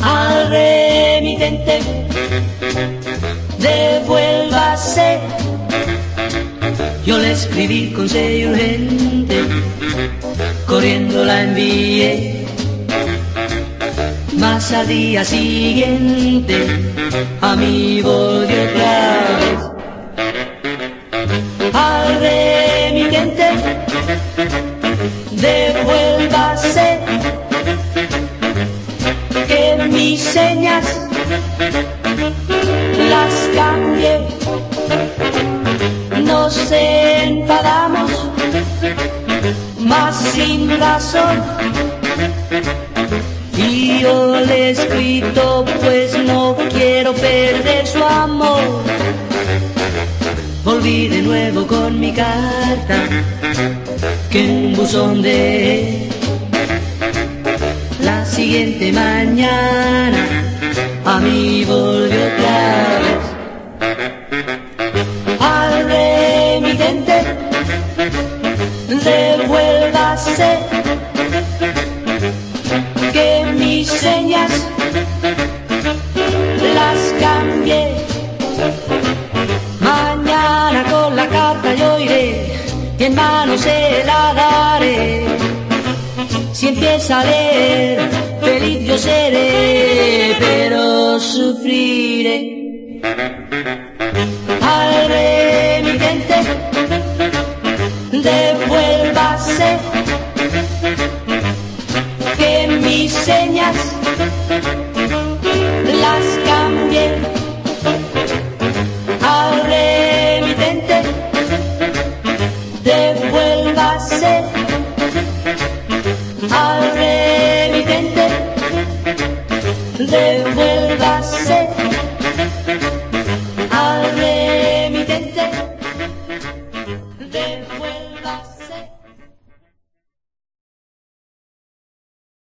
Al remitente, devuélvase. Yo le escribí con sello urgente, corriendo la envié. Más al día siguiente, a mí volvió mis señas las cambié. Nos enfadamos más sin razón. Y yo le he escrito pues no quiero perder su amor. Volví de nuevo con mi carta que un buzón de siguiente mañana a mí volvió otra vez. Al remitente devuélvase que mis señas las cambié. Mañana con la carta yo iré y en mano se la daré. Si empieza a leer, feliz yo seré, pero sufriré. Al remitente, devuélvase, que mis señas las cambié. Al remitente, devuélvase al remitente de verdad